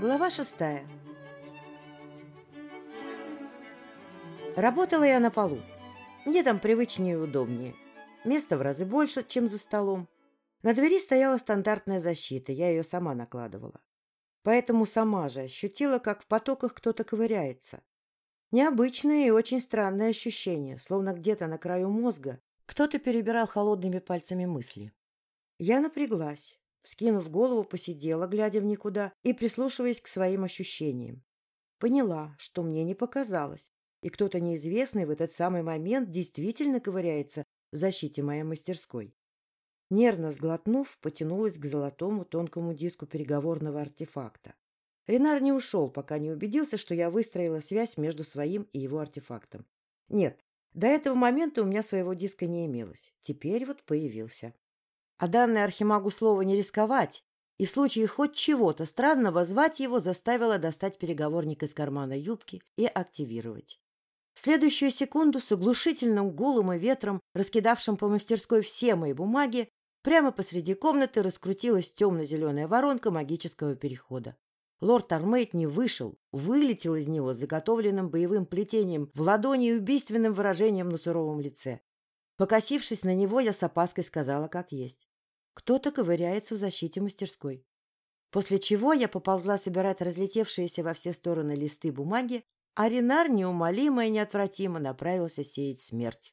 Глава шестая. Работала я на полу. Мне там привычнее и удобнее. Места в разы больше, чем за столом. На двери стояла стандартная защита, я ее сама накладывала. Поэтому сама же ощутила, как в потоках кто-то ковыряется. Необычное и очень странное ощущение, словно где-то на краю мозга кто-то перебирал холодными пальцами мысли. Я напряглась, Скинув голову, посидела, глядя в никуда и прислушиваясь к своим ощущениям. Поняла, что мне не показалось, и кто-то неизвестный в этот самый момент действительно ковыряется в защите моей мастерской. Нервно сглотнув, потянулась к золотому тонкому диску переговорного артефакта. Ренар не ушел, пока не убедился, что я выстроила связь между своим и его артефактом. Нет, до этого момента у меня своего диска не имелось. Теперь вот появился. А данное Архимагу слово не рисковать, и в случае хоть чего-то странного звать его заставило достать переговорник из кармана юбки и активировать. В следующую секунду с оглушительным гулом и ветром, раскидавшим по мастерской все мои бумаги, прямо посреди комнаты раскрутилась темно-зеленая воронка магического перехода. Лорд Армейт не вышел, вылетел из него с заготовленным боевым плетением в ладони и убийственным выражением на суровом лице. Покосившись на него, я с опаской сказала, как есть. Кто-то ковыряется в защите мастерской. После чего я поползла собирать разлетевшиеся во все стороны листы бумаги, а Ренар неумолимо и неотвратимо направился сеять смерть.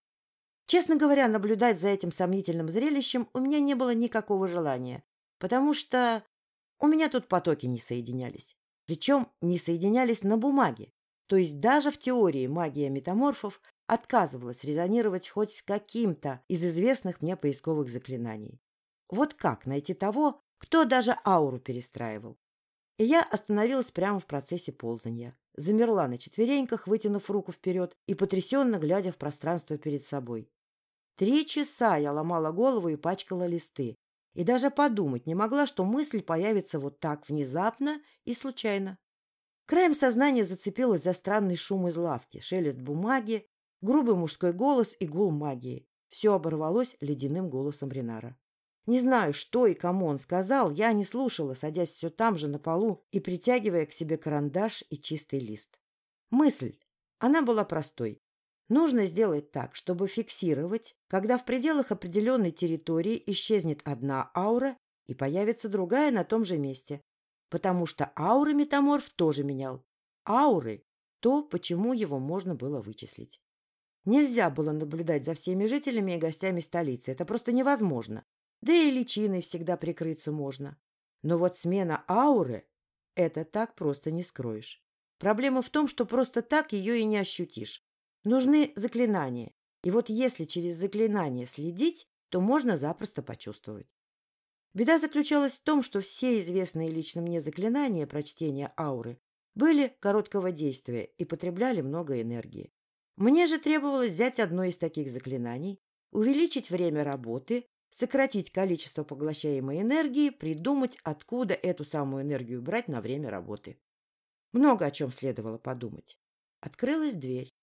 Честно говоря, наблюдать за этим сомнительным зрелищем у меня не было никакого желания, потому что у меня тут потоки не соединялись. Причем не соединялись на бумаге. То есть даже в теории магия метаморфов отказывалась резонировать хоть с каким-то из известных мне поисковых заклинаний. Вот как найти того, кто даже ауру перестраивал? И я остановилась прямо в процессе ползания. Замерла на четвереньках, вытянув руку вперед и потрясенно глядя в пространство перед собой. Три часа я ломала голову и пачкала листы. И даже подумать не могла, что мысль появится вот так внезапно и случайно. Краем сознания зацепилась за странный шум из лавки, шелест бумаги, грубый мужской голос и гул магии. Все оборвалось ледяным голосом Ренара. Не знаю, что и кому он сказал, я не слушала, садясь все там же на полу и притягивая к себе карандаш и чистый лист. Мысль. Она была простой. Нужно сделать так, чтобы фиксировать, когда в пределах определенной территории исчезнет одна аура и появится другая на том же месте. Потому что ауры метаморф тоже менял. Ауры – то, почему его можно было вычислить. Нельзя было наблюдать за всеми жителями и гостями столицы. Это просто невозможно. Да и личиной всегда прикрыться можно. Но вот смена ауры — это так просто не скроешь. Проблема в том, что просто так ее и не ощутишь. Нужны заклинания. И вот если через заклинание следить, то можно запросто почувствовать. Беда заключалась в том, что все известные лично мне заклинания прочтения ауры были короткого действия и потребляли много энергии. Мне же требовалось взять одно из таких заклинаний, увеличить время работы сократить количество поглощаемой энергии, придумать, откуда эту самую энергию брать на время работы. Много о чем следовало подумать. Открылась дверь,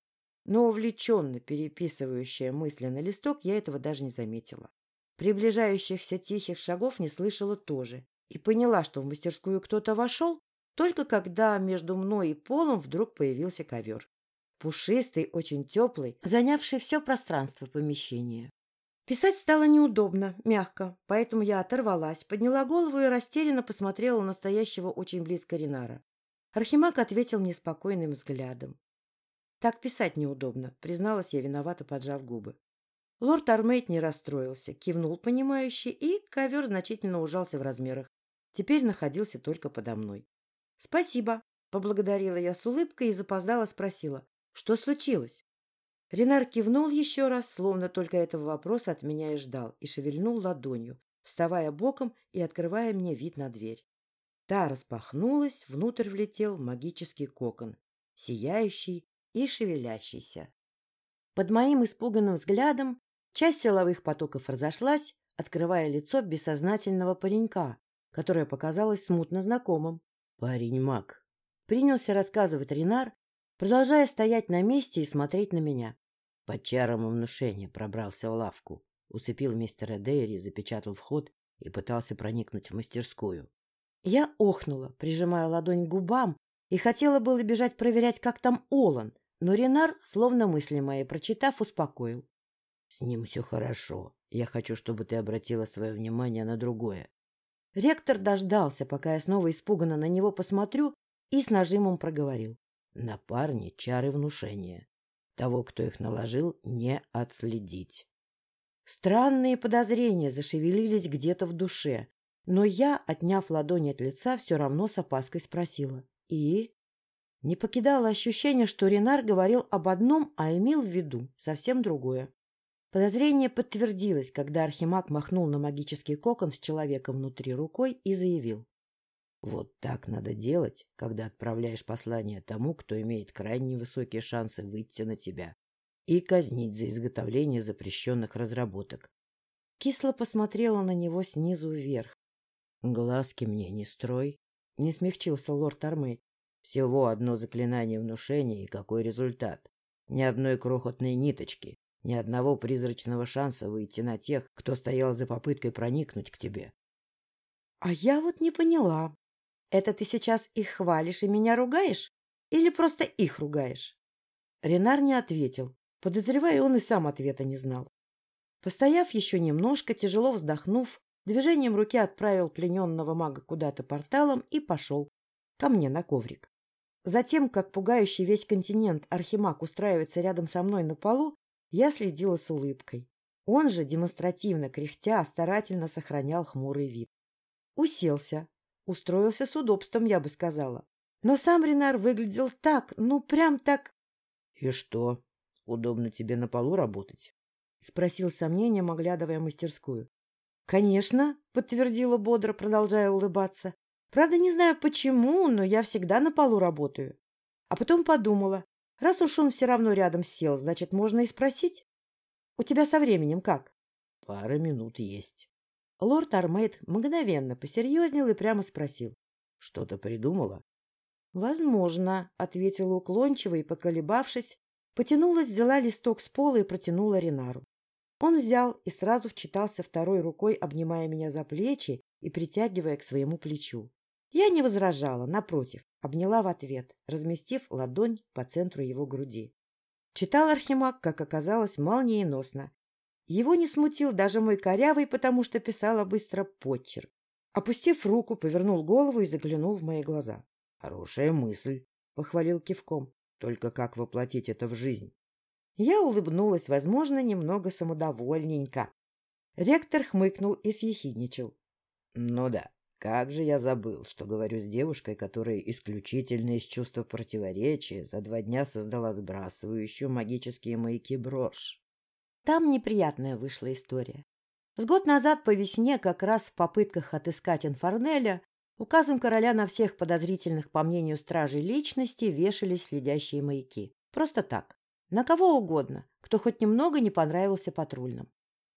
но увлеченно переписывающая мысли на листок я этого даже не заметила. Приближающихся тихих шагов не слышала тоже и поняла, что в мастерскую кто-то вошел, только когда между мной и полом вдруг появился ковер. Пушистый, очень теплый, занявший все пространство помещения. Писать стало неудобно, мягко, поэтому я оторвалась, подняла голову и растерянно посмотрела на настоящего очень близко Ринара. Архимаг ответил мне спокойным взглядом. «Так писать неудобно», — призналась я, виновато поджав губы. Лорд Армейт не расстроился, кивнул понимающе, и ковер значительно ужался в размерах. Теперь находился только подо мной. «Спасибо», — поблагодарила я с улыбкой и запоздала спросила. «Что случилось?» Ренар кивнул еще раз, словно только этого вопроса от меня и ждал, и шевельнул ладонью, вставая боком и открывая мне вид на дверь. Та распахнулась, внутрь влетел магический кокон, сияющий и шевелящийся. Под моим испуганным взглядом часть силовых потоков разошлась, открывая лицо бессознательного паренька, которое показалось смутно знакомым. «Парень-маг», — принялся рассказывать Ренар, продолжая стоять на месте и смотреть на меня. Под чаром внушения пробрался в лавку, усыпил мистера Дейри, запечатал вход и пытался проникнуть в мастерскую. Я охнула, прижимая ладонь к губам, и хотела было бежать проверять, как там Олан, но Ренар, словно мысли мои прочитав, успокоил. — С ним все хорошо. Я хочу, чтобы ты обратила свое внимание на другое. Ректор дождался, пока я снова испуганно на него посмотрю, и с нажимом проговорил. На парне чары внушения. Того, кто их наложил, не отследить. Странные подозрения зашевелились где-то в душе, но я, отняв ладони от лица, все равно с опаской спросила. И? Не покидало ощущение, что Ренар говорил об одном, а имел в виду совсем другое. Подозрение подтвердилось, когда Архимаг махнул на магический кокон с человеком внутри рукой и заявил. Вот так надо делать, когда отправляешь послание тому, кто имеет крайне высокие шансы выйти на тебя и казнить за изготовление запрещенных разработок. Кисло посмотрела на него снизу вверх. — Глазки мне не строй, — не смягчился лорд Армей. — Всего одно заклинание внушения, и какой результат? Ни одной крохотной ниточки, ни одного призрачного шанса выйти на тех, кто стоял за попыткой проникнуть к тебе. — А я вот не поняла. Это ты сейчас их хвалишь и меня ругаешь? Или просто их ругаешь? Ренар не ответил. Подозревая, он и сам ответа не знал. Постояв еще немножко, тяжело вздохнув, движением руки отправил плененного мага куда-то порталом и пошел ко мне на коврик. Затем, как пугающий весь континент Архимаг устраивается рядом со мной на полу, я следила с улыбкой. Он же, демонстративно кряхтя, старательно сохранял хмурый вид. Уселся. Устроился с удобством, я бы сказала. Но сам Ренар выглядел так, ну прям так... — И что, удобно тебе на полу работать? — спросил сомнением, оглядывая мастерскую. — Конечно, — подтвердила бодро, продолжая улыбаться. — Правда, не знаю почему, но я всегда на полу работаю. А потом подумала, Раз уж он все равно рядом сел, значит, можно и спросить. У тебя со временем как? Пара минут есть. Лорд Армейд мгновенно посерьезнел и прямо спросил. Что-то придумала? Возможно, ответила уклончиво и, поколебавшись, потянулась, взяла листок с пола и протянула Ренару. Он взял и сразу вчитался второй рукой, обнимая меня за плечи и притягивая к своему плечу. Я не возражала, напротив, обняла в ответ, разместив ладонь по центру его груди. Читал Архимаг, как оказалось, молниеносно. Его не смутил даже мой корявый, потому что писала быстро почерк. Опустив руку, повернул голову и заглянул в мои глаза. — Хорошая мысль, — похвалил кивком. — Только как воплотить это в жизнь? Я улыбнулась, возможно, немного самодовольненько. Ректор хмыкнул и съехидничал. — Ну да, как же я забыл, что говорю с девушкой, которая исключительно из чувства противоречия за два дня создала сбрасывающую магические маяки брошь. Там неприятная вышла история. С год назад по весне, как раз в попытках отыскать Инфорнеля, указом короля на всех подозрительных, по мнению стражей личности, вешались следящие маяки. Просто так. На кого угодно, кто хоть немного не понравился патрульным.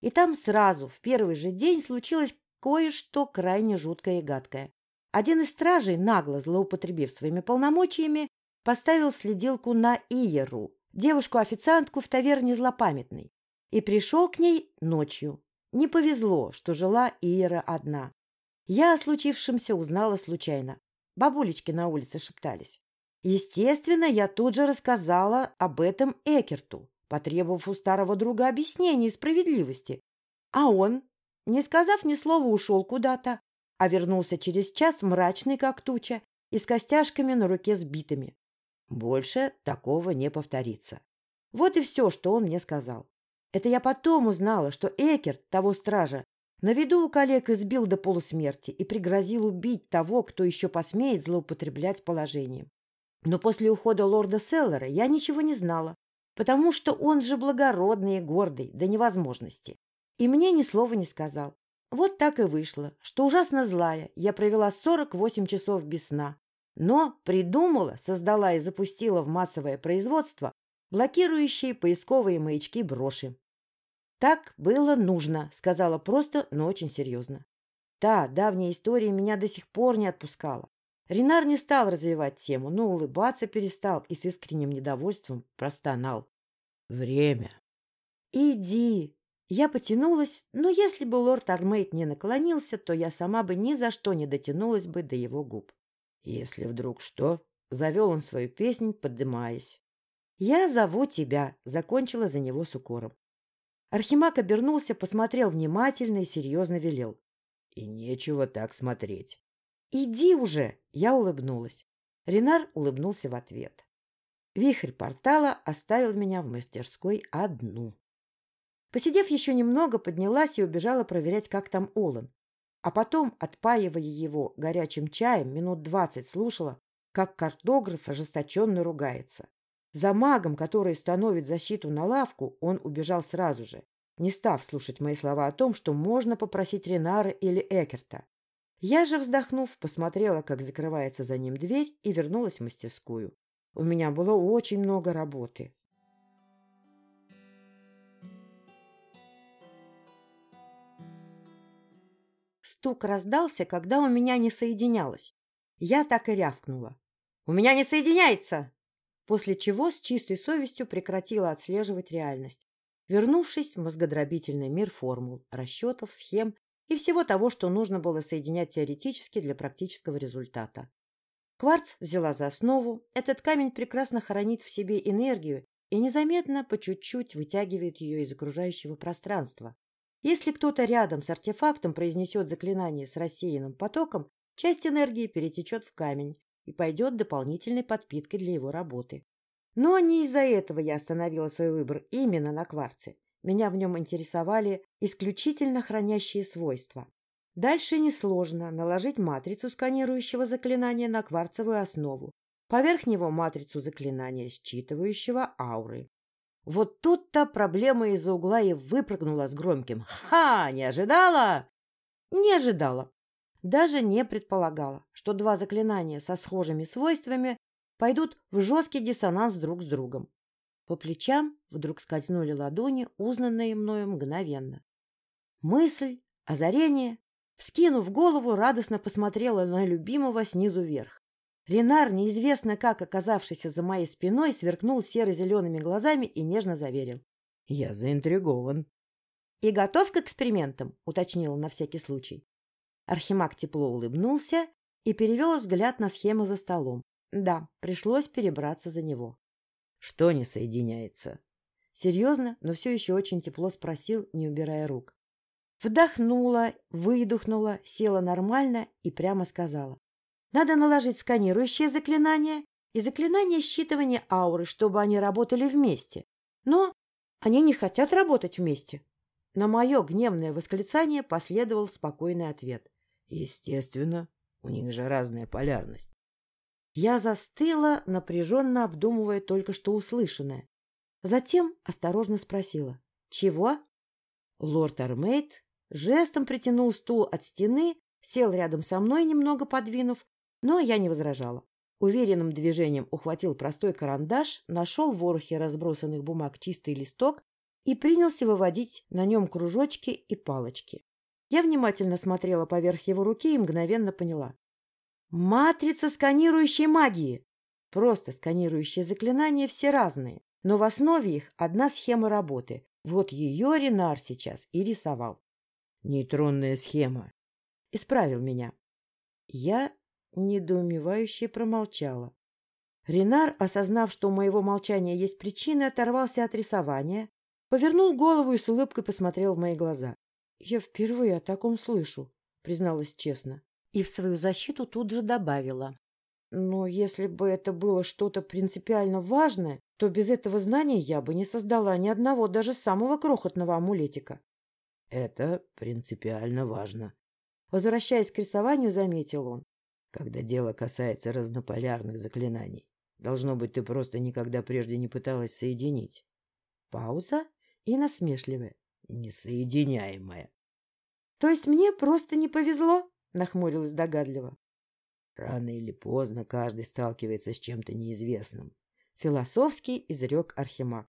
И там сразу, в первый же день, случилось кое-что крайне жуткое и гадкое. Один из стражей, нагло злоупотребив своими полномочиями, поставил следилку на Иеру, девушку-официантку в таверне злопамятной, и пришел к ней ночью. Не повезло, что жила Иера одна. Я о случившемся узнала случайно. Бабулечки на улице шептались. Естественно, я тут же рассказала об этом Экерту, потребовав у старого друга объяснений справедливости. А он не сказав ни слова, ушел куда-то, а вернулся через час мрачный, как туча, и с костяшками на руке сбитыми. Больше такого не повторится. Вот и все, что он мне сказал. Это я потом узнала, что Экерт, того стража, на виду у коллег избил до полусмерти и пригрозил убить того, кто еще посмеет злоупотреблять положением. Но после ухода лорда Селлера я ничего не знала, потому что он же благородный и гордый до невозможности. И мне ни слова не сказал. Вот так и вышло, что ужасно злая я провела 48 часов без сна. Но придумала, создала и запустила в массовое производство блокирующие поисковые маячки броши. «Так было нужно», — сказала просто, но очень серьезно. Та давняя история меня до сих пор не отпускала. Ренар не стал развивать тему, но улыбаться перестал и с искренним недовольством простонал. «Время». «Иди», Я потянулась, но если бы лорд Армейд не наклонился, то я сама бы ни за что не дотянулась бы до его губ. «Если вдруг что?» — завел он свою песнь, подымаясь. «Я зову тебя», — закончила за него с укором. Архимаг обернулся, посмотрел внимательно и серьезно велел. «И нечего так смотреть». «Иди уже!» — я улыбнулась. Ренар улыбнулся в ответ. Вихрь портала оставил меня в мастерской одну. Посидев еще немного, поднялась и убежала проверять, как там Олан. А потом, отпаивая его горячим чаем, минут двадцать слушала, как картограф ожесточенно ругается. За магом, который становит защиту на лавку, он убежал сразу же, не став слушать мои слова о том, что можно попросить Ренара или Экерта. Я же, вздохнув, посмотрела, как закрывается за ним дверь и вернулась в мастерскую. У меня было очень много работы. Стук раздался, когда у меня не соединялось. Я так и рявкнула. «У меня не соединяется!» После чего с чистой совестью прекратила отслеживать реальность, вернувшись в мозгодробительный мир формул, расчетов, схем и всего того, что нужно было соединять теоретически для практического результата. Кварц взяла за основу. Этот камень прекрасно хранит в себе энергию и незаметно, по чуть-чуть вытягивает ее из окружающего пространства, если кто-то рядом с артефактом произнесет заклинание с рассеянным потоком, часть энергии перетечет в камень и пойдет дополнительной подпиткой для его работы. Но не из-за этого я остановила свой выбор именно на кварце. Меня в нем интересовали исключительно хранящие свойства. Дальше несложно наложить матрицу сканирующего заклинания на кварцевую основу. Поверх него матрицу заклинания считывающего ауры. Вот тут-то проблема из-за угла и выпрыгнула с громким «Ха! Не ожидала?» Не ожидала. Даже не предполагала, что два заклинания со схожими свойствами пойдут в жесткий диссонанс друг с другом. По плечам вдруг скользнули ладони, узнанные мною мгновенно. Мысль, озарение, вскинув голову, радостно посмотрела на любимого снизу вверх. Ренар, неизвестно как оказавшийся за моей спиной, сверкнул серо-зелеными глазами и нежно заверил. — Я заинтригован. — И готов к экспериментам? — уточнил на всякий случай. Архимаг тепло улыбнулся и перевел взгляд на схему за столом. Да, пришлось перебраться за него. — Что не соединяется? Серьезно, но все еще очень тепло спросил, не убирая рук. Вдохнула, выдохнула, села нормально и прямо сказала. Надо наложить сканирующее заклинание и заклинание считывания ауры, чтобы они работали вместе. Но они не хотят работать вместе. На мое гневное восклицание последовал спокойный ответ. Естественно, у них же разная полярность. Я застыла, напряженно обдумывая только что услышанное. Затем осторожно спросила. «Чего?» Лорд Армейд жестом притянул стул от стены, сел рядом со мной, немного подвинув, но я не возражала. Уверенным движением ухватил простой карандаш, нашел в ворохе разбросанных бумаг чистый листок и принялся выводить на нем кружочки и палочки. Я внимательно смотрела поверх его руки и мгновенно поняла. Матрица сканирующей магии! Просто сканирующие заклинания все разные, но в основе их одна схема работы. Вот ее Ренар сейчас и рисовал. Нейтронная схема. Исправил меня. Я недоумевающе промолчала. Ренар, осознав, что у моего молчания есть причины, оторвался от рисования, повернул голову и с улыбкой посмотрел в мои глаза. — Я впервые о таком слышу, — призналась честно. И в свою защиту тут же добавила. Но если бы это было что-то принципиально важное, то без этого знания я бы не создала ни одного, даже самого крохотного амулетика. — Это принципиально важно. Возвращаясь к рисованию, заметил он когда дело касается разнополярных заклинаний. Должно быть, ты просто никогда прежде не пыталась соединить. Пауза и насмешливая. Несоединяемая. — То есть мне просто не повезло? — нахмурилась догадливо. — Рано или поздно каждый сталкивается с чем-то неизвестным. Философский изрек Архимаг.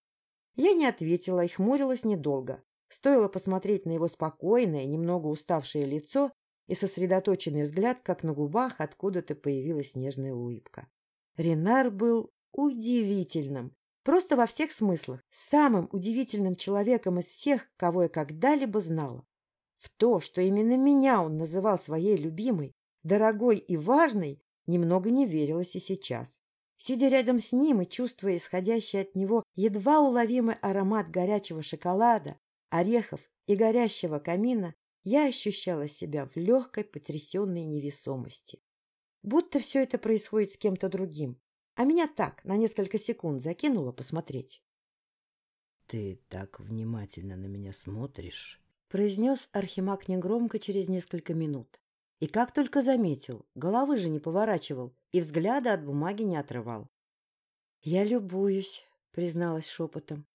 Я не ответила и хмурилась недолго. Стоило посмотреть на его спокойное, немного уставшее лицо, и сосредоточенный взгляд, как на губах откуда-то появилась нежная улыбка. Ренар был удивительным. Просто во всех смыслах. Самым удивительным человеком из всех, кого я когда-либо знала. В то, что именно меня он называл своей любимой, дорогой и важной, немного не верилось и сейчас. Сидя рядом с ним и чувствуя исходящий от него едва уловимый аромат горячего шоколада, орехов и горящего камина, я ощущала себя в легкой, потрясенной невесомости. Будто все это происходит с кем-то другим, а меня так, на несколько секунд закинуло посмотреть. — Ты так внимательно на меня смотришь, — произнес Архимаг негромко через несколько минут. И как только заметил, головы же не поворачивал и взгляда от бумаги не отрывал. — Я любуюсь, — призналась шепотом.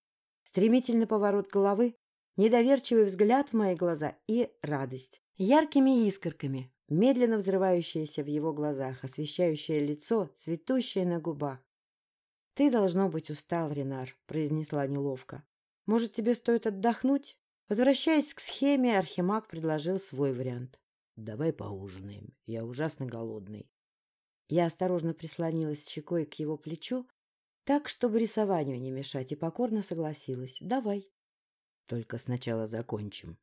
Стремительный поворот головы, недоверчивый взгляд в мои глаза и радость. Яркими искорками, медленно взрывающаяся в его глазах, освещающее лицо, цветущее на губах. — Ты, должно быть, устал, Ренар, — произнесла неловко. — Может, тебе стоит отдохнуть? Возвращаясь к схеме, Архимаг предложил свой вариант. Давай поужинаем. Я ужасно голодный. Я осторожно прислонилась щекой к его плечу, так, чтобы рисованию не мешать, и покорно согласилась. Давай. Только сначала закончим.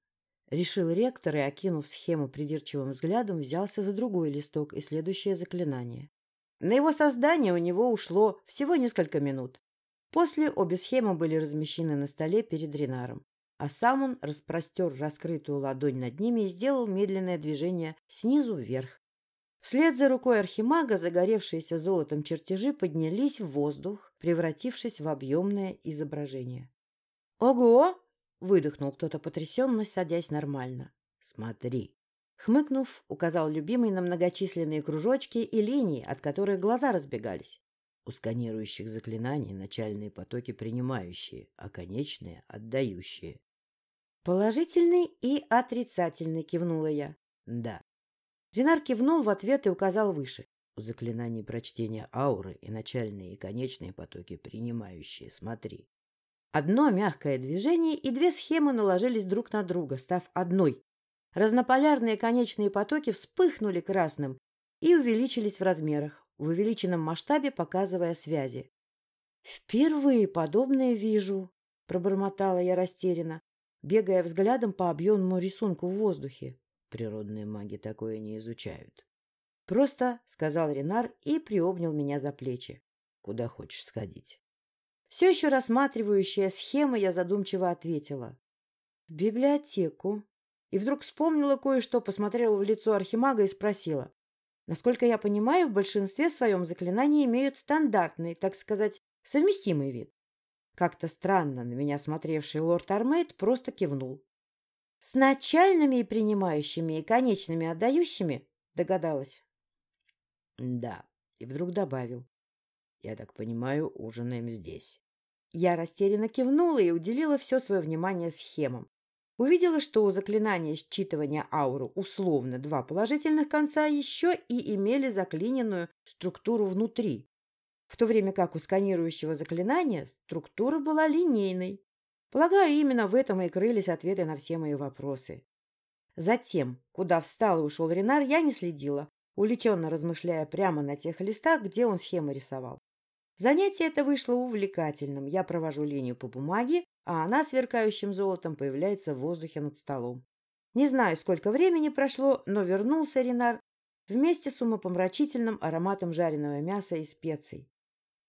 Решил ректор и, окинув схему придирчивым взглядом, взялся за другой листок и следующее заклинание. На его создание у него ушло всего несколько минут. После обе схемы были размещены на столе перед Ренаром а сам он распростер раскрытую ладонь над ними и сделал медленное движение снизу вверх. Вслед за рукой архимага загоревшиеся золотом чертежи поднялись в воздух, превратившись в объемное изображение. «Ого!» — выдохнул кто-то потрясенно, садясь нормально. «Смотри!» Хмыкнув, указал любимый на многочисленные кружочки и линии, от которых глаза разбегались. У сканирующих заклинаний начальные потоки принимающие, а конечные — отдающие. Положительный и отрицательный, кивнула я. Да. Ренар кивнул в ответ и указал выше. У заклинаний прочтения ауры и начальные и конечные потоки принимающие. Смотри. Одно мягкое движение, и две схемы наложились друг на друга, став одной. Разнополярные конечные потоки вспыхнули красным и увеличились в размерах, в увеличенном масштабе показывая связи. «Впервые подобное вижу», — пробормотала я растерянно бегая взглядом по объемному рисунку в воздухе. Природные маги такое не изучают. Просто, — сказал Ренар и приобнял меня за плечи. Куда хочешь сходить? Все еще рассматривающая схемы, я задумчиво ответила. В библиотеку. И вдруг вспомнила кое-что, посмотрела в лицо Архимага и спросила. Насколько я понимаю, в большинстве своем заклинания имеют стандартный, так сказать, совместимый вид. Как-то странно на меня смотревший лорд Армейд просто кивнул. — С начальными и принимающими, и конечными отдающими? — догадалась. — Да. И вдруг добавил. — Я так понимаю, ужинаем здесь. Я растерянно кивнула и уделила все свое внимание схемам. Увидела, что у заклинания считывания ауры условно два положительных конца еще и имели заклиненную структуру внутри в то время как у сканирующего заклинания структура была линейной. Полагаю, именно в этом и крылись ответы на все мои вопросы. Затем, куда встал и ушел Ренар, я не следила, увлеченно размышляя прямо на тех листах, где он схемы рисовал. Занятие это вышло увлекательным. Я провожу линию по бумаге, а она сверкающим золотом появляется в воздухе над столом. Не знаю, сколько времени прошло, но вернулся Ренар вместе с умопомрачительным ароматом жареного мяса и специй.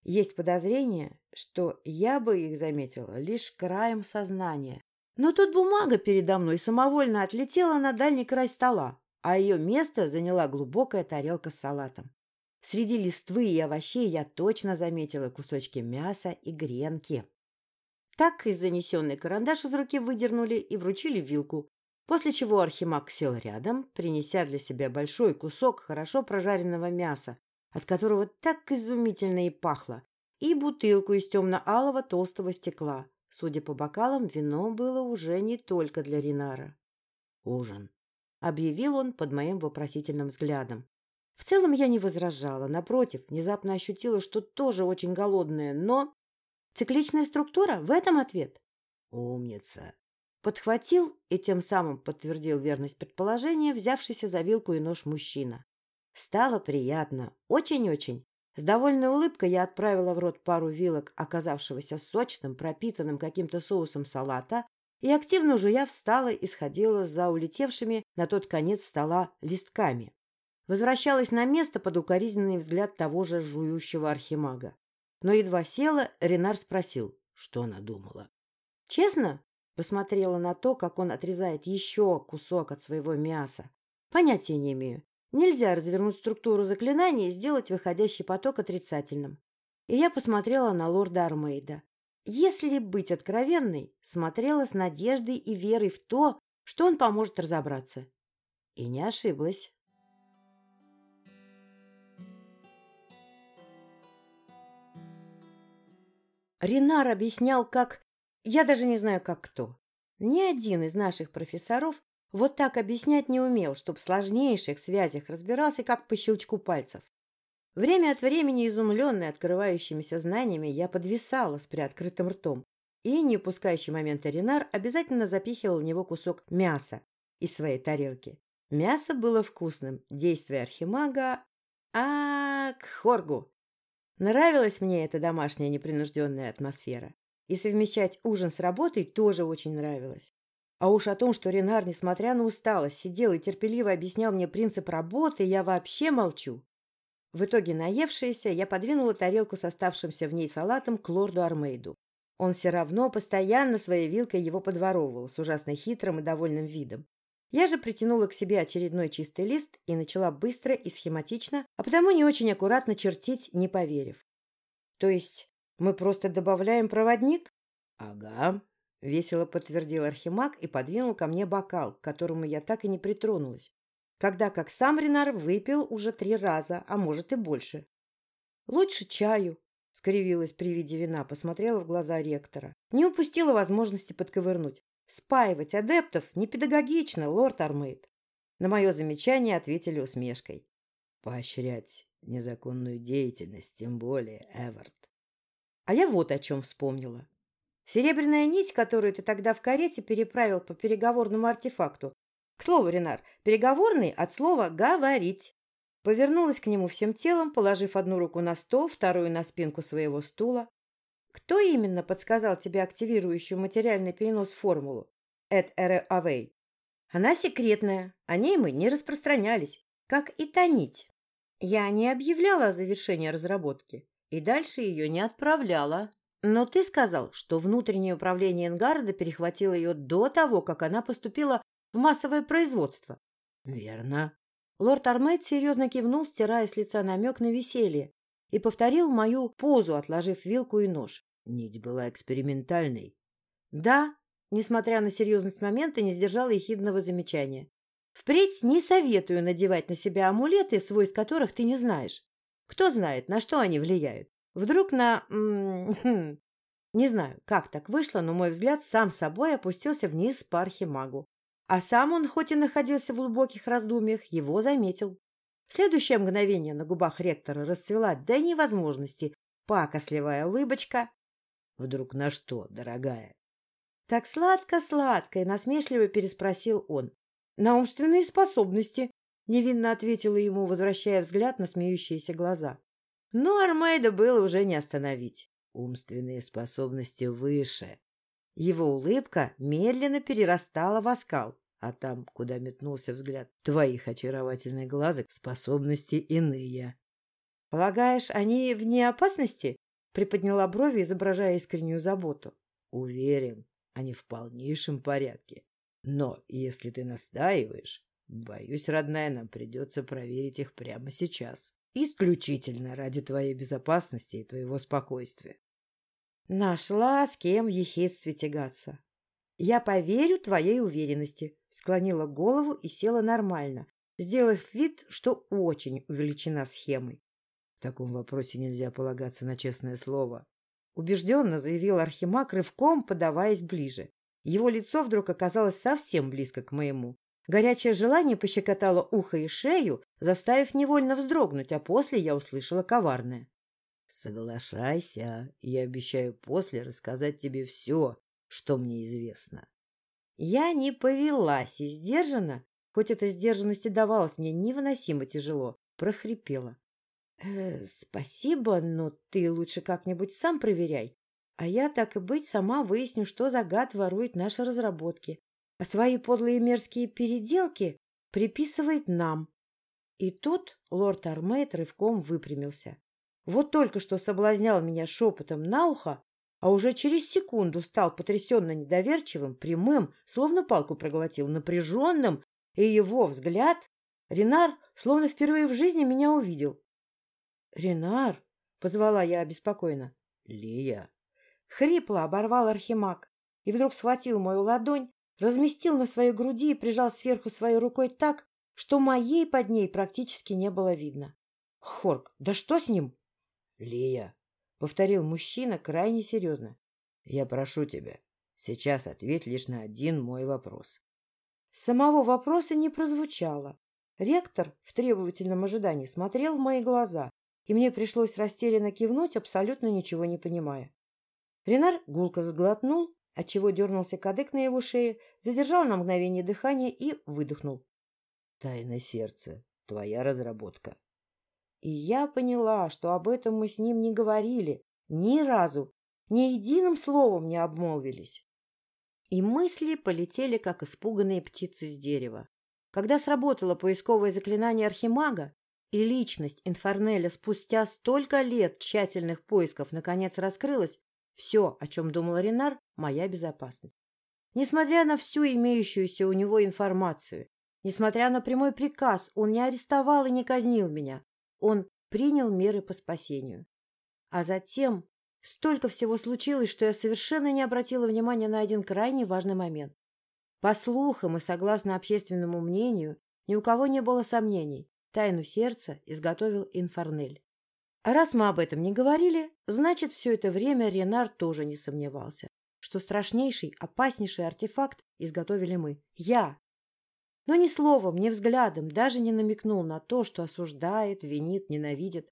Есть подозрение, что я бы их заметила лишь краем сознания. Но тут бумага передо мной самовольно отлетела на дальний край стола, а ее место заняла глубокая тарелка с салатом. Среди листвы и овощей я точно заметила кусочки мяса и гренки. Так из занесенный карандаш из руки выдернули и вручили вилку, после чего Архимаг сел рядом, принеся для себя большой кусок хорошо прожаренного мяса, от которого так изумительно и пахло, и бутылку из темно-алого толстого стекла. Судя по бокалам, вино было уже не только для Ринара. «Ужин», — объявил он под моим вопросительным взглядом. В целом я не возражала, напротив, внезапно ощутила, что тоже очень голодная, но... Цикличная структура — в этом ответ. «Умница!» Подхватил и тем самым подтвердил верность предположения, взявшийся за вилку и нож мужчина. Стало приятно, очень-очень. С довольной улыбкой я отправила в рот пару вилок, оказавшегося сочным, пропитанным каким-то соусом салата, и активно жуя встала и сходила за улетевшими на тот конец стола листками. Возвращалась на место под укоризненный взгляд того же жующего архимага. Но едва села, Ренар спросил, что она думала. «Честно?» — посмотрела на то, как он отрезает еще кусок от своего мяса. «Понятия не имею. Нельзя развернуть структуру заклинания и сделать выходящий поток отрицательным. И я посмотрела на лорда Армейда. Если быть откровенной, смотрела с надеждой и верой в то, что он поможет разобраться. И не ошиблась. Ренар объяснял, как... Я даже не знаю, как кто. Ни один из наших профессоров вот так объяснять не умел, чтоб в сложнейших связях разбирался, как по щелчку пальцев. Время от времени, изумленный открывающимися знаниями, я подвисала с приоткрытым ртом, и, не упускающий момента Ренар, обязательно запихивал в него кусок мяса из своей тарелки. Мясо было вкусным, действие архимага... А, к хоргу! Нравилась мне эта домашняя непринужденная атмосфера. И совмещать ужин с работой тоже очень нравилось. А уж о том, что Ренар, несмотря на усталость, сидел и терпеливо объяснял мне принцип работы, я вообще молчу. В итоге, наевшаяся, я подвинула тарелку с оставшимся в ней салатом к лорду Армейду. Он все равно постоянно своей вилкой его подворовывал с ужасно хитрым и довольным видом. Я же притянула к себе очередной чистый лист и начала быстро и схематично, а потому не очень аккуратно чертить, не поверив. То есть мы просто добавляем проводник? Ага, — весело подтвердил Архимаг и подвинул ко мне бокал, к которому я так и не притронулась, когда как сам Ренар выпил уже три раза, а может и больше. — Лучше чаю, — скривилась при виде вина, посмотрела в глаза ректора. Не упустила возможности подковырнуть. Спаивать адептов не педагогично, лорд Армейд. На мое замечание ответили усмешкой. — Поощрять незаконную деятельность, тем более, Эверт. А я вот о чем вспомнила. Серебряная нить, которую ты тогда в карете переправил по переговорному артефакту. К слову, Ренар, переговорный от слова «говорить». Повернулась к нему всем телом, положив одну руку на стол, вторую на спинку своего стула. Кто именно подсказал тебе активирующую материальный перенос формулу? Эд Эре Авей. Она секретная, о ней мы не распространялись, как и та нить. Я не объявляла о завершении разработки и дальше ее не отправляла. Но ты сказал, что внутреннее управление Энгарда перехватило ее до того, как она поступила в массовое производство. — Верно. Лорд Армейд серьезно кивнул, стирая с лица намек на веселье, и повторил мою позу, отложив вилку и нож. Нить была экспериментальной. — Да, несмотря на серьезность момента, не сдержала ехидного замечания. Впредь не советую надевать на себя амулеты, свойств которых ты не знаешь. Кто знает, на что они влияют. Вдруг на... Не знаю, как так вышло, но мой взгляд сам собой опустился вниз по архимагу. А сам он, хоть и находился в глубоких раздумьях, его заметил. Следующее мгновение на губах ректора расцвела до невозможности пакосливая улыбочка. Вдруг на что, дорогая? Так сладко-сладко и насмешливо переспросил он. На умственные способности, невинно ответила ему, возвращая взгляд на смеющиеся глаза. Но Армейда было уже не остановить. Умственные способности выше. Его улыбка медленно перерастала в оскал, а там, куда метнулся взгляд твоих очаровательных глазок, способности иные. — Полагаешь, они вне опасности? — приподняла брови, изображая искреннюю заботу. — Уверен, они в полнейшем порядке. Но если ты настаиваешь, боюсь, родная, нам придется проверить их прямо сейчас. Исключительно ради твоей безопасности и твоего спокойствия. Нашла с кем в ехидстве тягаться. Я поверю твоей уверенности, склонила голову и села нормально, сделав вид, что очень увеличена схемой. В таком вопросе нельзя полагаться на честное слово. Убежденно заявил Архимаг, рывком подаваясь ближе. Его лицо вдруг оказалось совсем близко к моему. Горячее желание пощекотало ухо и шею, заставив невольно вздрогнуть, а после я услышала коварное. — Соглашайся, я обещаю после рассказать тебе все, что мне известно. Я не повелась и сдержанно, хоть эта сдержанность и давалась мне невыносимо тяжело, прохрипела. э, спасибо, но ты лучше как-нибудь сам проверяй. А я, так и быть, сама выясню, что за гад ворует наши разработки. А свои подлые мерзкие переделки приписывает нам. И тут лорд Армейд рывком выпрямился. Вот только что соблазнял меня шепотом на ухо, а уже через секунду стал потрясенно недоверчивым, прямым, словно палку проглотил, напряженным, и его взгляд... Ренар словно впервые в жизни меня увидел. — Ренар! — позвала я обеспокоенно. — Лия! Хрипло оборвал Архимаг и вдруг схватил мою ладонь, разместил на своей груди и прижал сверху своей рукой так, что моей под ней практически не было видно. — Хорк, да что с ним? — Лия! — повторил мужчина крайне серьезно. — Я прошу тебя, сейчас ответь лишь на один мой вопрос. Самого вопроса не прозвучало. Ректор в требовательном ожидании смотрел в мои глаза, и мне пришлось растерянно кивнуть, абсолютно ничего не понимая. Ренар гулко сглотнул, отчего дернулся кадык на его шее, задержал на мгновение дыхание и выдохнул. — Тайна сердца. Твоя разработка. И я поняла, что об этом мы с ним не говорили ни разу, ни единым словом не обмолвились. И мысли полетели, как испуганные птицы с дерева. Когда сработало поисковое заклинание Архимага, и личность Инфорнеля спустя столько лет тщательных поисков наконец раскрылась, все, о чем думал Ренар, моя безопасность. Несмотря на всю имеющуюся у него информацию, несмотря на прямой приказ, он не арестовал и не казнил меня. Он принял меры по спасению. А затем столько всего случилось, что я совершенно не обратила внимания на один крайне важный момент. По слухам и согласно общественному мнению, ни у кого не было сомнений. Тайну сердца изготовил Инфорнель. А раз мы об этом не говорили, значит, все это время Ренар тоже не сомневался, что страшнейший, опаснейший артефакт изготовили мы. Я, но ни словом, ни взглядом даже не намекнул на то, что осуждает, винит, ненавидит.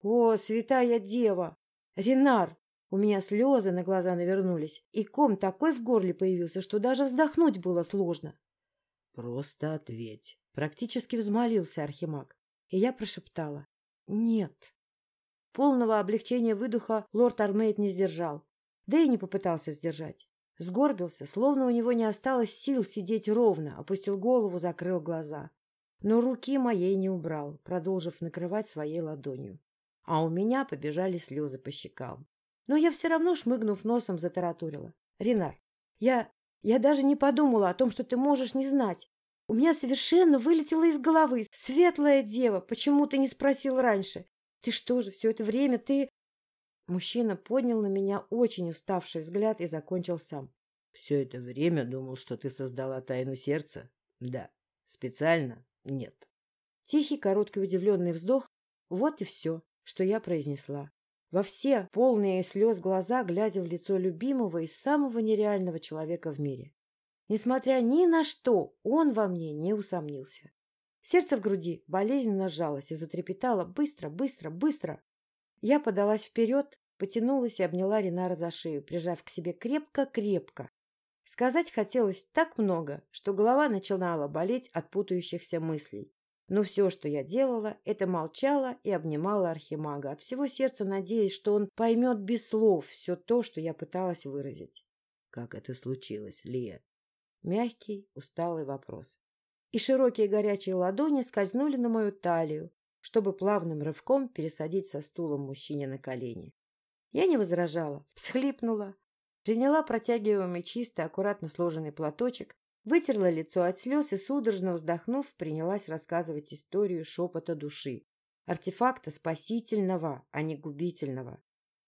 О, святая дева! Ренар! У меня слезы на глаза навернулись, и ком такой в горле появился, что даже вздохнуть было сложно. — Просто ответь. Практически взмолился Архимаг, и я прошептала. — Нет. Полного облегчения выдуха лорд Армейд не сдержал, да и не попытался сдержать. Сгорбился, словно у него не осталось сил сидеть ровно, опустил голову, закрыл глаза. Но руки моей не убрал, продолжив накрывать своей ладонью. А у меня побежали слезы по щекам. Но я все равно, шмыгнув носом, затараторила. — Ренар, я... я даже не подумала о том, что ты можешь не знать. У меня совершенно вылетело из головы. Светлая дева, почему ты не спросил раньше? Ты что же, все это время ты... Мужчина поднял на меня очень уставший взгляд и закончил сам. — Все это время думал, что ты создала тайну сердца? Да. Специально? Нет. Тихий, короткий, удивленный вздох — вот и все, что я произнесла. Во все полные слез глаза, глядя в лицо любимого и самого нереального человека в мире. Несмотря ни на что, он во мне не усомнился. Сердце в груди болезненно сжалось и затрепетало быстро, быстро, быстро. Я подалась вперед, потянулась и обняла Ринара за шею, прижав к себе крепко-крепко. Сказать хотелось так много, что голова начинала болеть от путающихся мыслей. Но все, что я делала, это молчала и обнимала Архимага, от всего сердца надеясь, что он поймет без слов все то, что я пыталась выразить. — Как это случилось, Лия? Мягкий, усталый вопрос. И широкие горячие ладони скользнули на мою талию, чтобы плавным рывком пересадить со стулом мужчине на колени. Я не возражала, всхлипнула, приняла протягиваемый чистый, аккуратно сложенный платочек, вытерла лицо от слез и, судорожно вздохнув, принялась рассказывать историю шепота души, артефакта спасительного, а не губительного.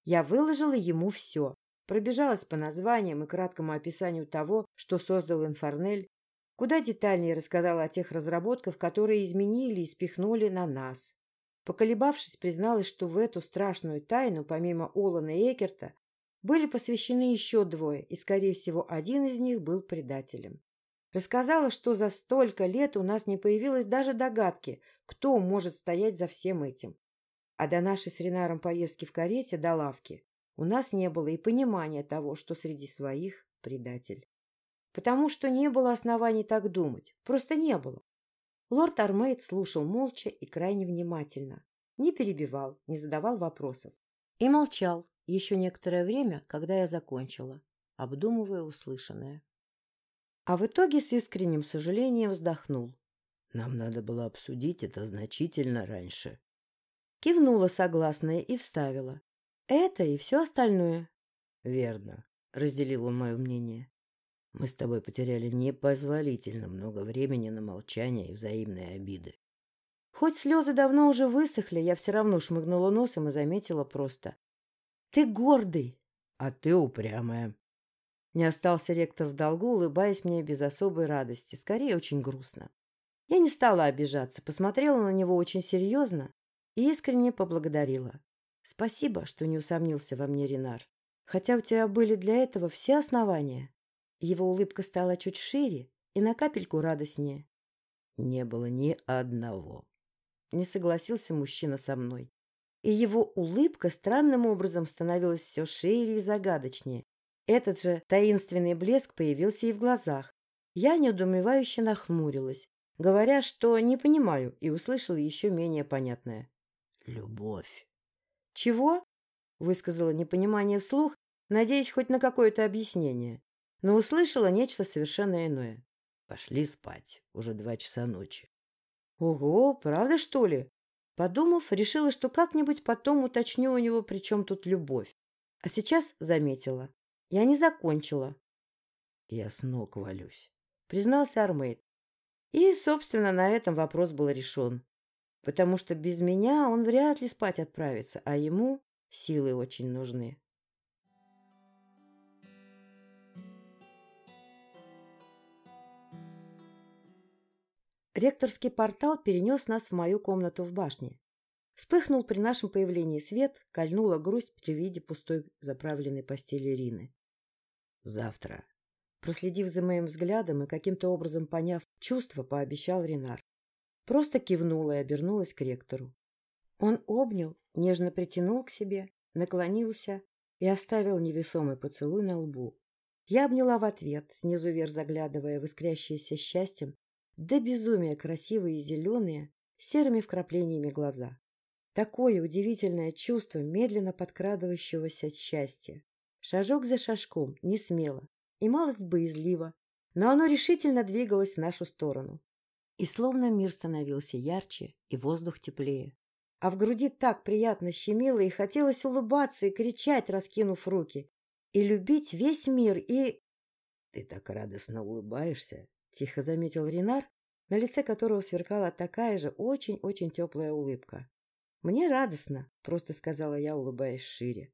Я выложила ему все, пробежалась по названиям и краткому описанию того, что создал Инфорнель, Куда детальнее рассказала о тех разработках, которые изменили и спихнули на нас. Поколебавшись, призналась, что в эту страшную тайну, помимо Олана и Экерта, были посвящены еще двое, и, скорее всего, один из них был предателем. Рассказала, что за столько лет у нас не появилось даже догадки, кто может стоять за всем этим. А до нашей с Ренаром поездки в карете до лавки у нас не было и понимания того, что среди своих предатель потому что не было оснований так думать. Просто не было. Лорд Армейд слушал молча и крайне внимательно. не перебивал, не задавал вопросов. И молчал еще некоторое время, когда я закончила, обдумывая услышанное. А в итоге с искренним сожалением вздохнул. Нам надо было обсудить это значительно раньше. Кивнула согласная и вставила. Это и все остальное. Верно, разделил он мое мнение. Мы с тобой потеряли непозволительно много времени на молчание и взаимные обиды. Хоть слезы давно уже высохли, я все равно шмыгнула носом и заметила просто. «Ты гордый!» «А ты упрямая!» Не остался ректор в долгу, улыбаясь мне без особой радости, скорее очень грустно. Я не стала обижаться, посмотрела на него очень серьезно и искренне поблагодарила. «Спасибо, что не усомнился во мне, Ренар. Хотя у тебя были для этого все основания». Его улыбка стала чуть шире и на капельку радостнее. «Не было ни одного», не согласился мужчина со мной. И его улыбка странным образом становилась все шире и загадочнее. Этот же таинственный блеск появился и в глазах. Я недоумевающе нахмурилась, говоря, что не понимаю, и услышала еще менее понятное. «Любовь». «Чего?» — высказала непонимание вслух, надеясь хоть на какое-то объяснение, но услышала нечто совершенно иное. «Пошли спать, уже два часа ночи». Ого, правда, что ли? Подумав, решила, что как-нибудь потом уточню у него, при чем тут любовь. А сейчас заметила. Я не закончила. Я с ног валюсь, признался Армейд. И, собственно, на этом вопрос был решен. Потому что без меня он вряд ли спать отправится, а ему силы очень нужны. Ректорский портал перенес нас в мою комнату в башне. Вспыхнул при нашем появлении свет, кольнула грусть при виде пустой заправленной постели Рины. «Завтра». Проследив за моим взглядом и каким-то образом поняв чувство, пообещал Ренар. Просто кивнула и обернулась к ректору. Он обнял, нежно притянул к себе, наклонился и оставил невесомый поцелуй на лбу. Я обняла в ответ, снизу вверх заглядывая в искрящееся счастьем до безумия красивые зеленые, серыми вкраплениями глаза. Такое удивительное чувство медленно подкрадывающегося счастья. Шажок за шажком, не смело и малость боязливо, но оно решительно двигалось в нашу сторону. И словно мир становился ярче, и воздух теплее. А в груди так приятно щемило, и хотелось улыбаться и кричать, раскинув руки, и любить весь мир, и... — Ты так радостно улыбаешься, тихо заметил Ренар, на лице которого сверкала такая же очень-очень теплая улыбка. «Мне радостно», — просто сказала я, улыбаясь шире.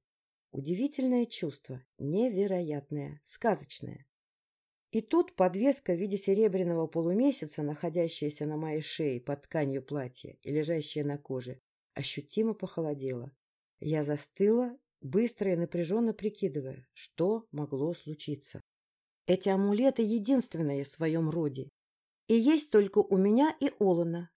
Удивительное чувство, невероятное, сказочное. И тут подвеска в виде серебряного полумесяца, находящаяся на моей шее под тканью платья и лежащая на коже, ощутимо похолодела. Я застыла, быстро и напряженно прикидывая, что могло случиться. Эти амулеты единственные в своем роде. И есть только у меня и Олана.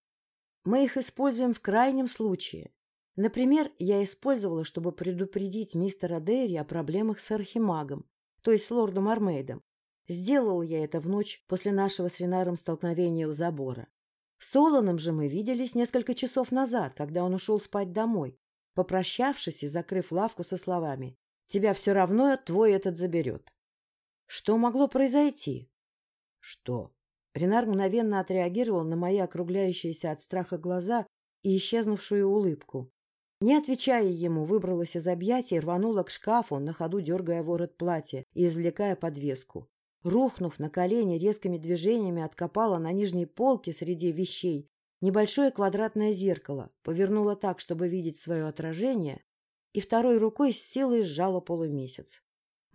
Мы их используем в крайнем случае. Например, я использовала, чтобы предупредить мистера Дейри о проблемах с архимагом, то есть с лордом Армейдом. Сделал я это в ночь после нашего с Ренаром столкновения у забора. С Оланом же мы виделись несколько часов назад, когда он ушел спать домой, попрощавшись и закрыв лавку со словами «Тебя все равно твой этот заберет». Что могло произойти? Что? Ренар мгновенно отреагировал на мои округляющиеся от страха глаза и исчезнувшую улыбку. Не отвечая ему, выбралась из объятий рванула к шкафу, на ходу дергая ворот платья и извлекая подвеску. Рухнув на колени, резкими движениями откопала на нижней полке среди вещей небольшое квадратное зеркало, повернула так, чтобы видеть свое отражение, и второй рукой с силой сжала полумесяц.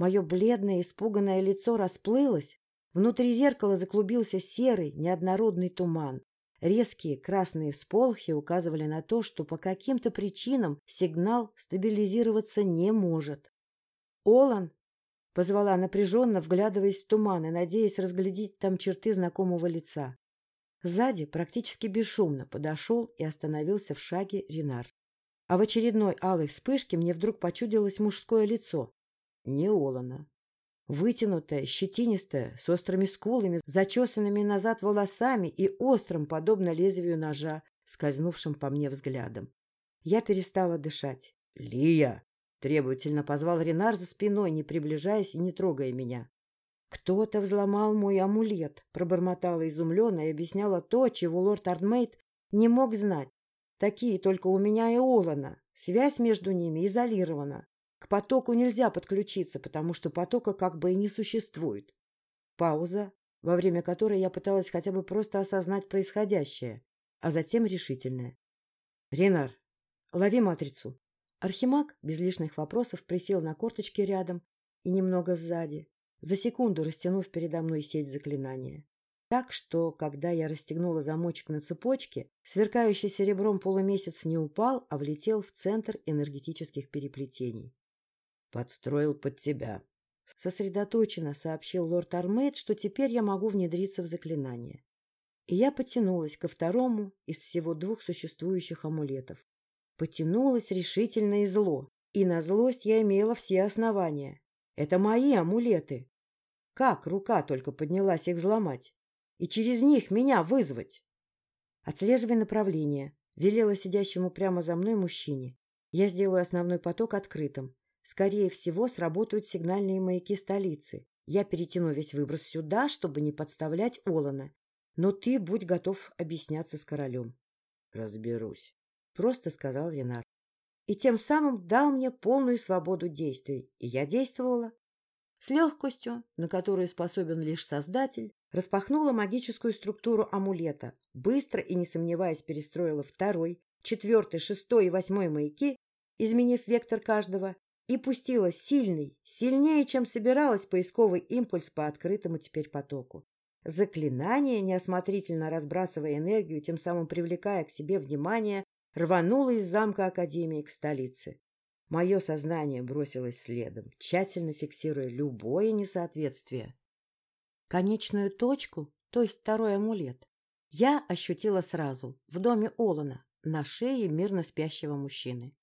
Мое бледное, испуганное лицо расплылось. Внутри зеркала заклубился серый, неоднородный туман. Резкие красные всполохи указывали на то, что по каким-то причинам сигнал стабилизироваться не может. «Олан!» — позвала напряженно, вглядываясь в туман и надеясь разглядеть там черты знакомого лица. Сзади, практически бесшумно, подошел и остановился в шаге Ренар. А в очередной алой вспышке мне вдруг почудилось мужское лицо, не Олана. Вытянутая, щетинистая, с острыми скулами, зачесанными назад волосами и острым, подобно лезвию ножа, скользнувшим по мне взглядом. Я перестала дышать. — Лия! — требовательно позвал Ренар за спиной, не приближаясь и не трогая меня. — Кто-то взломал мой амулет, — пробормотала изумленно и объясняла то, чего лорд Ардмейд не мог знать. Такие только у меня и Олана. Связь между ними изолирована. К потоку нельзя подключиться, потому что потока как бы и не существует. Пауза, во время которой я пыталась хотя бы просто осознать происходящее, а затем решительное. — Ренар, лови матрицу. Архимаг без лишних вопросов присел на корточки рядом и немного сзади, за секунду растянув передо мной сеть заклинания. Так что, когда я расстегнула замочек на цепочке, сверкающий серебром полумесяц не упал, а влетел в центр энергетических переплетений. — Подстроил под тебя. Сосредоточенно сообщил лорд Армейд, что теперь я могу внедриться в заклинание. И я потянулась ко второму из всего двух существующих амулетов. Потянулась решительно и зло. И на злость я имела все основания. Это мои амулеты. Как рука только поднялась их взломать? и через них меня вызвать. Отслеживай направление, велела сидящему прямо за мной мужчине. Я сделаю основной поток открытым. Скорее всего, сработают сигнальные маяки столицы. Я перетяну весь выброс сюда, чтобы не подставлять Олана. Но ты будь готов объясняться с королем. — Разберусь, — просто сказал Ренар. И тем самым дал мне полную свободу действий, и я действовала. С легкостью, на которую способен лишь Создатель, распахнула магическую структуру амулета, быстро и не сомневаясь перестроила второй, четвертый, шестой и восьмой маяки, изменив вектор каждого, и пустила сильный, сильнее, чем собиралась, поисковый импульс по открытому теперь потоку. Заклинание, неосмотрительно разбрасывая энергию, тем самым привлекая к себе внимание, рвануло из замка Академии к столице. Мое сознание бросилось следом, тщательно фиксируя любое несоответствие. Конечную точку, то есть второй амулет, я ощутила сразу, в доме Олана, на шее мирно спящего мужчины.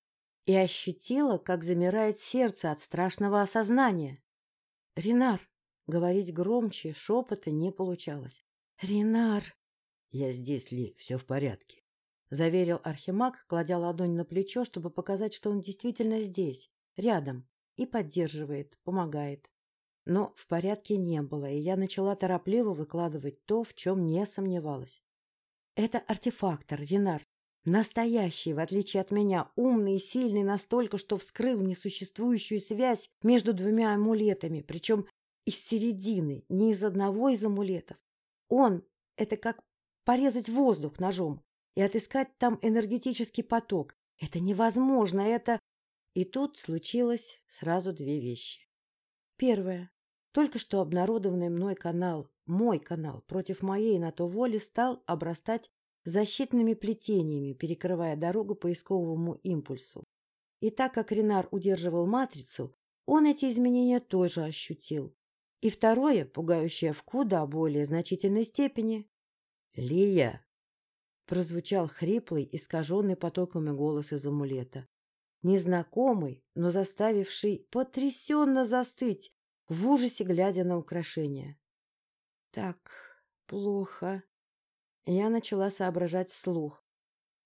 И ощутила, как замирает сердце от страшного осознания. «Ренар!» — говорить громче, шепота не получалось. «Ренар!» «Я здесь, Ли, все в порядке», — заверил Архимаг, кладя ладонь на плечо, чтобы показать, что он действительно здесь, рядом, и поддерживает, помогает. Но в порядке не было, и я начала торопливо выкладывать то, в чем не сомневалась. Это артефактор, Ренар. Настоящий, в отличие от меня, умный и сильный настолько, что вскрыл несуществующую связь между двумя амулетами, причем из середины, не из одного из амулетов. Он — это как порезать воздух ножом и отыскать там энергетический поток. Это невозможно, это... И тут случилось сразу две вещи. Первое. Только что обнародованный мной канал, мой канал, против моей на то воли стал обрастать защитными плетениями, перекрывая дорогу поисковому импульсу. И так как Ренар удерживал матрицу, он эти изменения тоже ощутил. И второе, пугающее в куда более значительной степени. «Лия!» — прозвучал хриплый, искаженный потоками голос из амулета незнакомый, но заставивший потрясенно застыть, в ужасе глядя на украшение. Так, плохо. Я начала соображать вслух.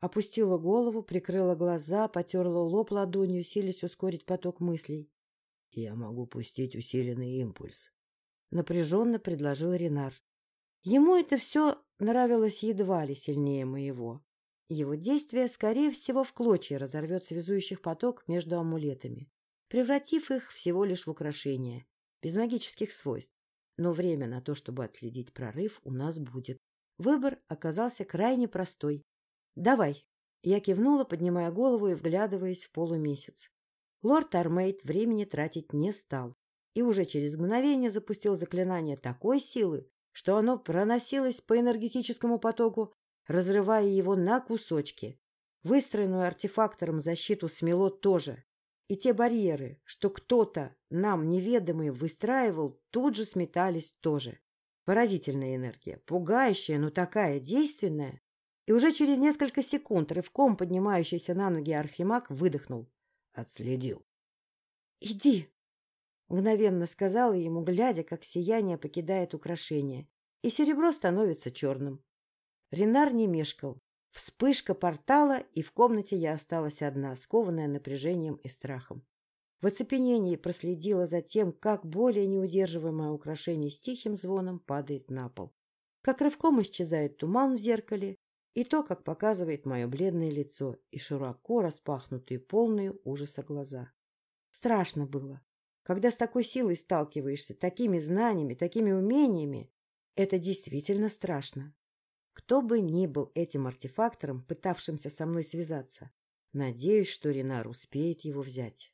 Опустила голову, прикрыла глаза, потерла лоб ладонью, силясь ускорить поток мыслей. — Я могу пустить усиленный импульс. Напряженно предложил Ренар. Ему это все нравилось едва ли сильнее моего. Его действие, скорее всего, в клочья разорвет связующих поток между амулетами, превратив их всего лишь в украшения, без магических свойств. Но время на то, чтобы отследить прорыв, у нас будет. Выбор оказался крайне простой. «Давай!» Я кивнула, поднимая голову и вглядываясь в полумесяц. Лорд Армейд времени тратить не стал и уже через мгновение запустил заклинание такой силы, что оно проносилось по энергетическому потоку разрывая его на кусочки. Выстроенную артефактором защиту смело тоже. И те барьеры, что кто-то нам неведомый выстраивал, тут же сметались тоже. Поразительная энергия, пугающая, но такая действенная. И уже через несколько секунд рывком поднимающийся на ноги Архимаг выдохнул. Отследил. «Иди!» — мгновенно сказала ему, глядя, как сияние покидает украшение, и серебро становится черным. Ренар не мешкал. Вспышка портала, и в комнате я осталась одна, скованная напряжением и страхом. В оцепенении проследила за тем, как более неудерживаемое украшение с тихим звоном падает на пол. Как рывком исчезает туман в зеркале, и то, как показывает мое бледное лицо и широко распахнутые полные ужаса глаза. Страшно было. Когда с такой силой сталкиваешься, такими знаниями, такими умениями, это действительно страшно. Кто бы ни был этим артефактором, пытавшимся со мной связаться, надеюсь, что Ренар успеет его взять.